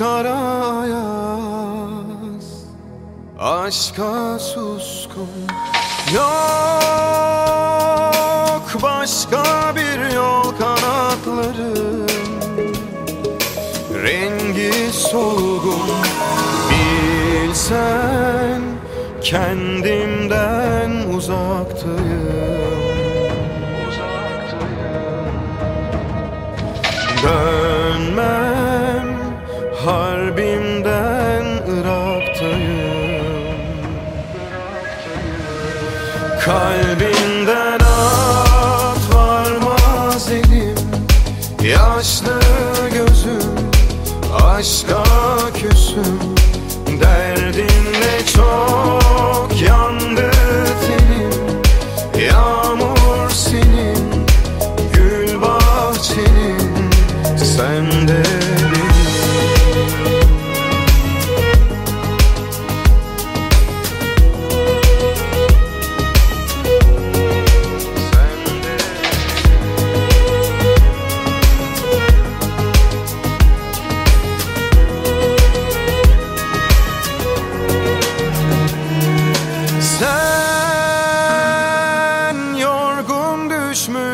kara yaz Aşka suskun. Yok başka bir yol kanatların Rengi solgun. Bilsen kendimden uzaktayım Kalbinden at varmaz elim. Yaşlı gözüm aşka küsüm. Derdinle çok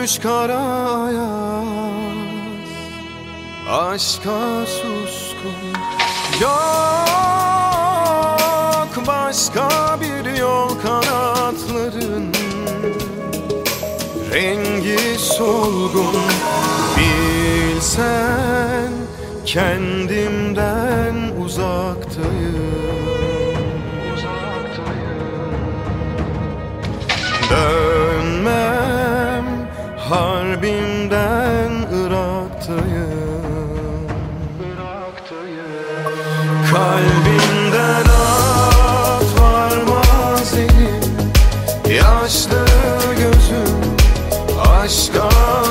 düşmüş kara yaz Aşka suskun. Yok başka bir yol kanatların Rengi solgun. Bilsen kendimden uzaktayım harbimden Irak'tayım. Kalbimden at varmaz elim. Yaşlı gözüm aşka